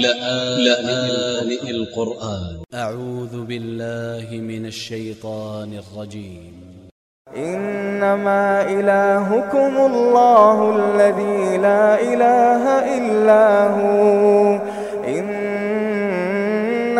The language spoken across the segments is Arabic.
لآن القرآن. أ ع و ذ ب ا ل ل ه من ا ل ش ي ط ا ن ا ل ج ي م إنما إلهكم الله الذي لا إله إلا هو.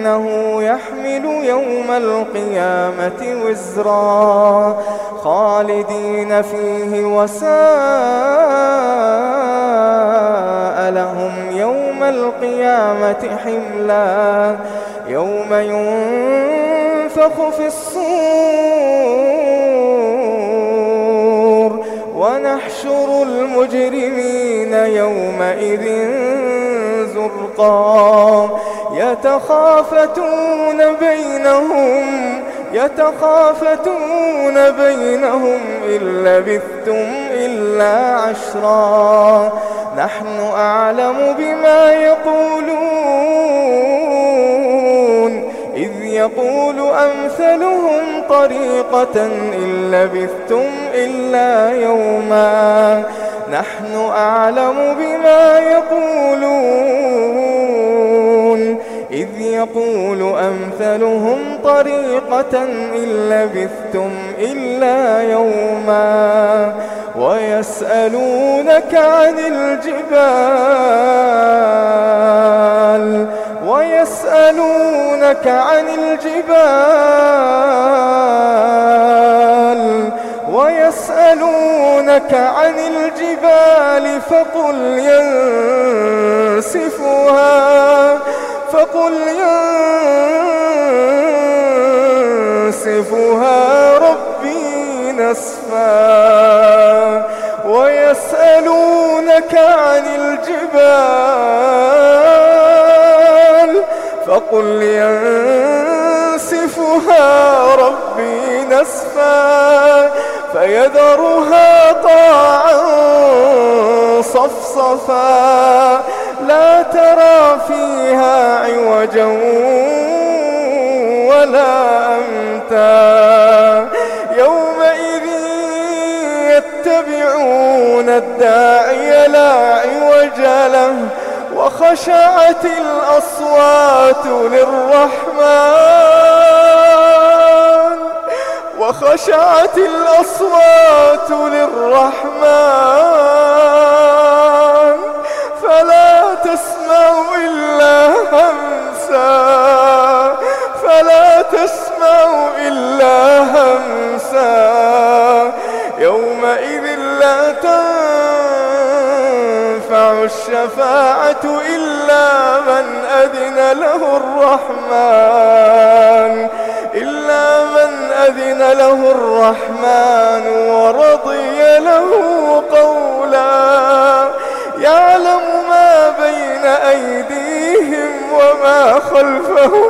فإنه يحمل يوم القيامة وزرا خالدين فيه وساء لهم يوم القيامة حملا يوم ينفخ في الصور ونحشر المجرمين يومئذ زرقا يتخافتون بينهم يتخافتون بينهم إن لبثتم إلا عشرا. نحن أعلم بما يقولون إذ يقول أمثلهم طريقة إن لبثتم إلا يوما. نحن أعلم بما يقولون. يقول أمثلهم طريقة إن لبثتم إلا يوما ويسألونك عن الجبال ويسألونك عن الجبال ويسألونك عن الجبال فقل ينسفها فقل ينسفها ربي نسفا ويسألونك عن الجبال فقل ينسفها ربي نسفا فيذرها قاعا صفصفا ترى فيها عوجا ولا أمتا. يومئذ يتبعون الداعي لا عوج له وخشعت الأصوات للرحمن. وخشعت الأصوات للرحمن. يومئذ لا تنفع الشفاعة إلا من أذن له الرحمن إلا من أذن له الرحمن ورضي له قولا. يعلم ما بين أيديهم وما خلفهم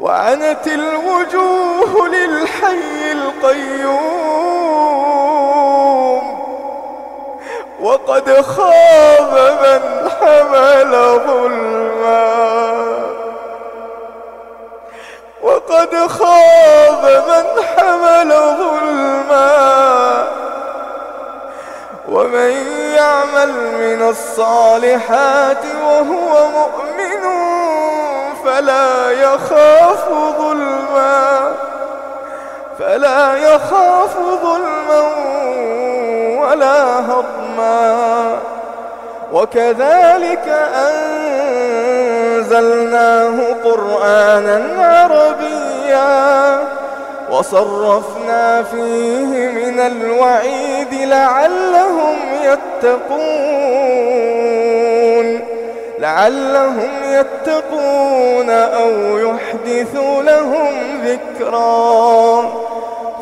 وعنت الوجوه للحي القيوم. وقد خاب من حمل ظلما. وقد خاب من حمل ظلما. ومن يعمل من الصالحات وهو مؤمن فلا يخاف ظلما فلا يخاف ظلما ولا هضما. وكذلك أنزلناه قرآنا عربيا وصرفنا فيه من الوعيد لعلهم يتقون. لعلهم يتقون أو يحدث لهم ذكرا.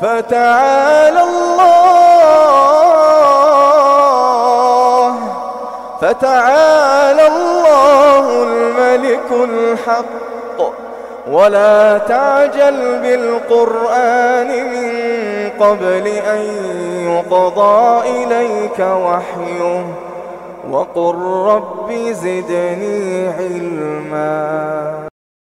فتعالى الله فتعالى الله الملك الحق. ولا تعجل بالقرآن من قبل أن يقضى إليك وحيه. وقل رب زدني علما.